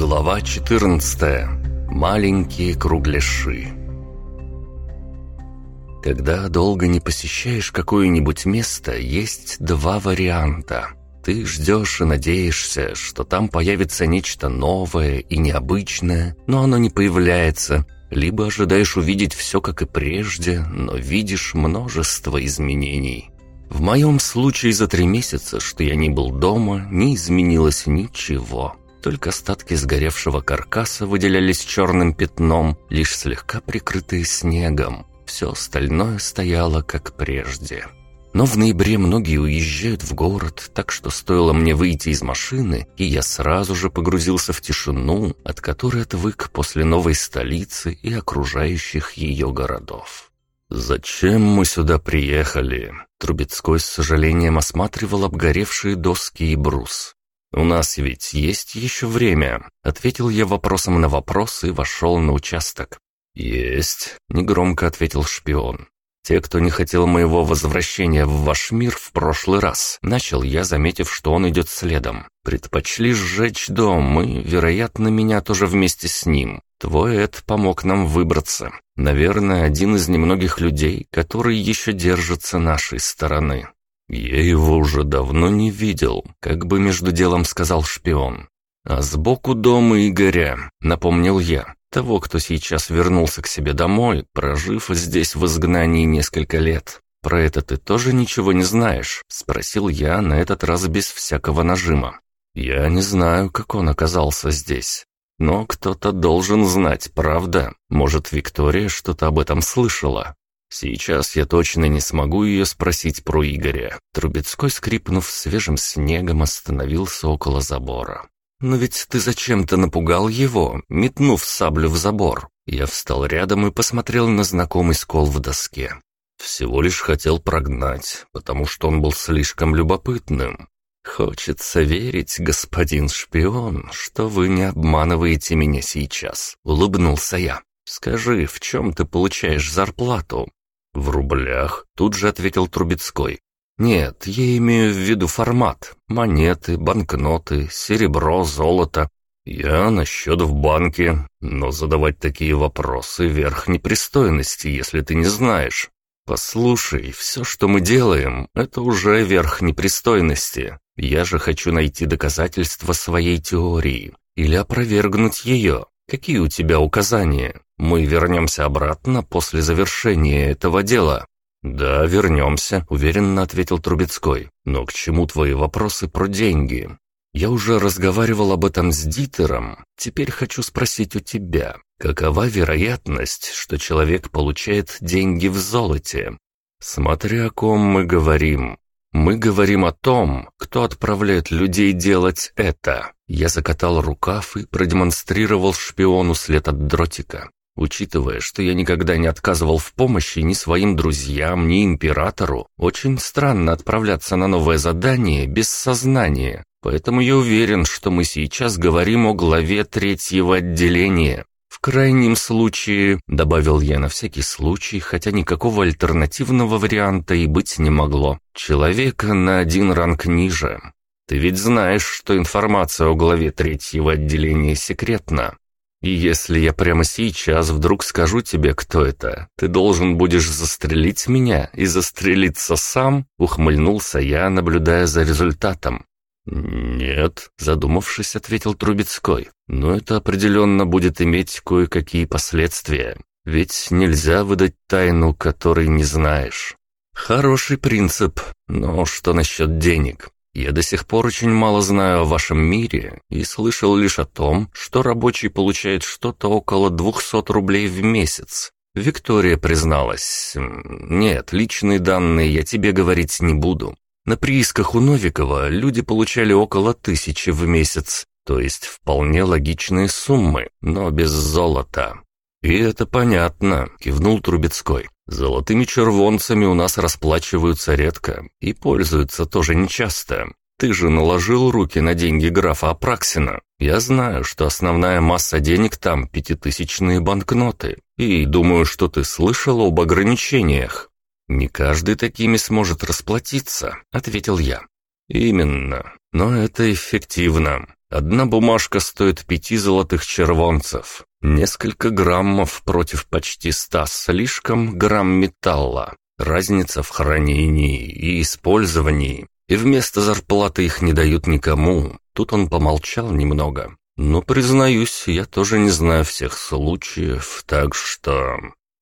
Глава 14. Маленькие кругляши. Когда долго не посещаешь какое-нибудь место, есть два варианта. Ты ждешь и надеешься, что там появится нечто новое и необычное, но оно не появляется. Либо ожидаешь увидеть все как и прежде, но видишь множество изменений. В моем случае за три месяца, что я не был дома, не изменилось ничего. Только остатки сгоревшего каркаса выделялись черным пятном, лишь слегка прикрытые снегом. Все остальное стояло как прежде. Но в ноябре многие уезжают в город, так что стоило мне выйти из машины, и я сразу же погрузился в тишину, от которой отвык после новой столицы и окружающих ее городов. «Зачем мы сюда приехали?» Трубецкой с сожалением осматривал обгоревшие доски и брус. «У нас ведь есть еще время», — ответил я вопросом на вопрос и вошел на участок. «Есть», — негромко ответил шпион. «Те, кто не хотел моего возвращения в ваш мир в прошлый раз», — начал я, заметив, что он идет следом. «Предпочли сжечь дом и, вероятно, меня тоже вместе с ним. Твой Эд помог нам выбраться. Наверное, один из немногих людей, которые еще держатся нашей стороны». «Я его уже давно не видел», — как бы между делом сказал шпион. «А сбоку дома Игоря», — напомнил я, того, кто сейчас вернулся к себе домой, прожив здесь в изгнании несколько лет. «Про это ты тоже ничего не знаешь?» — спросил я на этот раз без всякого нажима. «Я не знаю, как он оказался здесь. Но кто-то должен знать, правда? Может, Виктория что-то об этом слышала?» Сейчас я точно не смогу ее спросить про Игоря. Трубецкой, скрипнув свежим снегом, остановился около забора. «Но ведь ты зачем-то напугал его, метнув саблю в забор». Я встал рядом и посмотрел на знакомый скол в доске. Всего лишь хотел прогнать, потому что он был слишком любопытным. «Хочется верить, господин шпион, что вы не обманываете меня сейчас», — улыбнулся я. «Скажи, в чем ты получаешь зарплату?» «В рублях», — тут же ответил Трубецкой. «Нет, я имею в виду формат. Монеты, банкноты, серебро, золото. Я на счет в банке, но задавать такие вопросы — верх непристойности, если ты не знаешь. Послушай, все, что мы делаем, это уже верх непристойности. Я же хочу найти доказательства своей теории или опровергнуть ее. Какие у тебя указания? Мы вернемся обратно после завершения этого дела». «Да, вернемся», — уверенно ответил Трубецкой. «Но к чему твои вопросы про деньги? Я уже разговаривал об этом с Дитером. Теперь хочу спросить у тебя. Какова вероятность, что человек получает деньги в золоте? Смотря о ком мы говорим. Мы говорим о том, кто отправляет людей делать это. Я закатал рукав и продемонстрировал шпиону след от дротика. Учитывая, что я никогда не отказывал в помощи ни своим друзьям, ни императору, очень странно отправляться на новое задание без сознания. Поэтому я уверен, что мы сейчас говорим о главе третьего отделения. Крайнем случае, добавил я на всякий случай, хотя никакого альтернативного варианта и быть не могло, человека на один ранг ниже. Ты ведь знаешь, что информация о главе третьего отделения секретна. И если я прямо сейчас вдруг скажу тебе, кто это, ты должен будешь застрелить меня и застрелиться сам?» Ухмыльнулся я, наблюдая за результатом. «Нет», — задумавшись, ответил Трубецкой. «Но это определенно будет иметь кое-какие последствия. Ведь нельзя выдать тайну, которой не знаешь». «Хороший принцип, но что насчет денег? Я до сих пор очень мало знаю о вашем мире и слышал лишь о том, что рабочий получает что-то около 200 рублей в месяц. Виктория призналась, «Нет, личные данные я тебе говорить не буду. На приисках у Новикова люди получали около тысячи в месяц, то есть вполне логичные суммы, но без золота». «И это понятно», — кивнул Трубецкой. Золотыми червонцами у нас расплачиваются редко и пользуются тоже нечасто. Ты же наложил руки на деньги графа Апраксина. Я знаю, что основная масса денег там пятитысячные банкноты. И думаю, что ты слышал об ограничениях. Не каждый такими сможет расплатиться, ответил я. Именно. Но это эффективно. Одна бумажка стоит пяти золотых червонцев. Несколько граммов против почти ста слишком грамм металла. Разница в хранении и использовании. И вместо зарплаты их не дают никому. Тут он помолчал немного. Но, признаюсь, я тоже не знаю всех случаев, так что...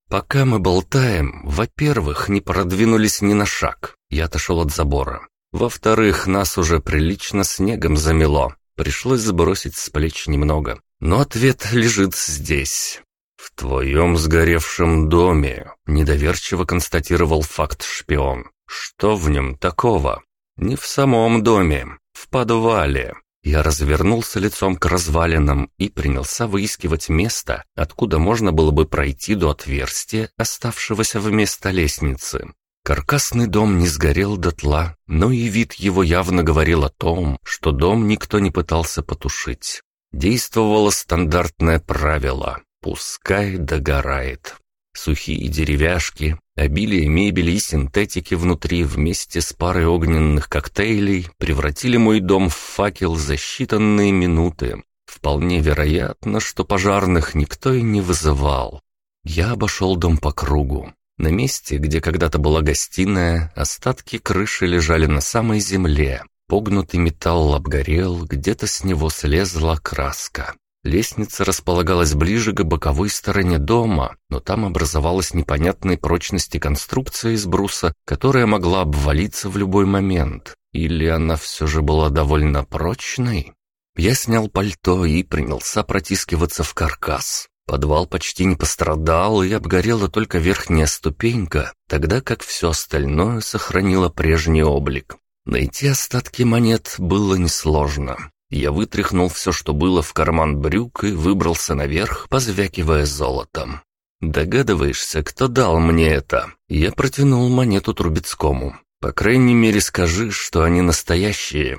Пока мы болтаем, во-первых, не продвинулись ни на шаг. Я отошел от забора. Во-вторых, нас уже прилично снегом замело. Пришлось сбросить с плеч немного. Но ответ лежит здесь. «В твоем сгоревшем доме», — недоверчиво констатировал факт шпион. «Что в нем такого?» «Не в самом доме, в подвале». Я развернулся лицом к развалинам и принялся выискивать место, откуда можно было бы пройти до отверстия, оставшегося вместо лестницы. Каркасный дом не сгорел дотла, но и вид его явно говорил о том, что дом никто не пытался потушить. Действовало стандартное правило «пускай догорает». Сухие деревяшки, обилие мебели и синтетики внутри вместе с парой огненных коктейлей превратили мой дом в факел за считанные минуты. Вполне вероятно, что пожарных никто и не вызывал. Я обошел дом по кругу. На месте, где когда-то была гостиная, остатки крыши лежали на самой земле, Погнутый металл обгорел, где-то с него слезла краска. Лестница располагалась ближе к боковой стороне дома, но там образовалась непонятной прочности конструкция из бруса, которая могла обвалиться в любой момент. Или она все же была довольно прочной? Я снял пальто и принялся протискиваться в каркас. Подвал почти не пострадал, и обгорела только верхняя ступенька, тогда как все остальное сохранило прежний облик. Найти остатки монет было несложно. Я вытряхнул все, что было в карман брюк и выбрался наверх, позвякивая золотом. «Догадываешься, кто дал мне это?» Я протянул монету Трубецкому. «По крайней мере, скажи, что они настоящие».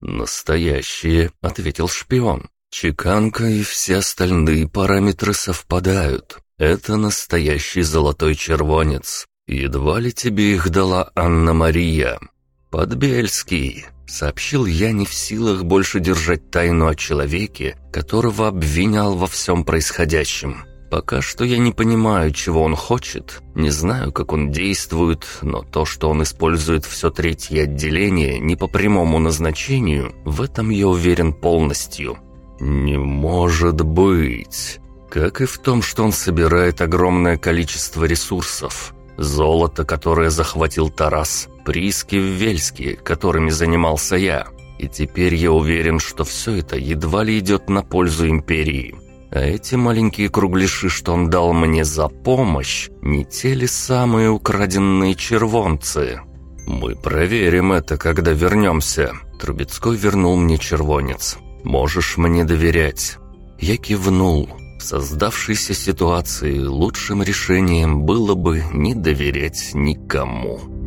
«Настоящие», — ответил шпион. «Чеканка и все остальные параметры совпадают. Это настоящий золотой червонец. Едва ли тебе их дала Анна-Мария. «Подбельский», — сообщил я не в силах больше держать тайну о человеке, которого обвинял во всем происходящем. Пока что я не понимаю, чего он хочет, не знаю, как он действует, но то, что он использует все третье отделение не по прямому назначению, в этом я уверен полностью. «Не может быть!» Как и в том, что он собирает огромное количество ресурсов. Золото, которое захватил Тарас, прииски в Вельске, которыми занимался я. И теперь я уверен, что все это едва ли идет на пользу империи. А эти маленькие кругляши, что он дал мне за помощь, не те ли самые украденные червонцы? Мы проверим это, когда вернемся. Трубецкой вернул мне червонец. Можешь мне доверять. Я кивнул. В создавшейся ситуации лучшим решением было бы не доверять никому.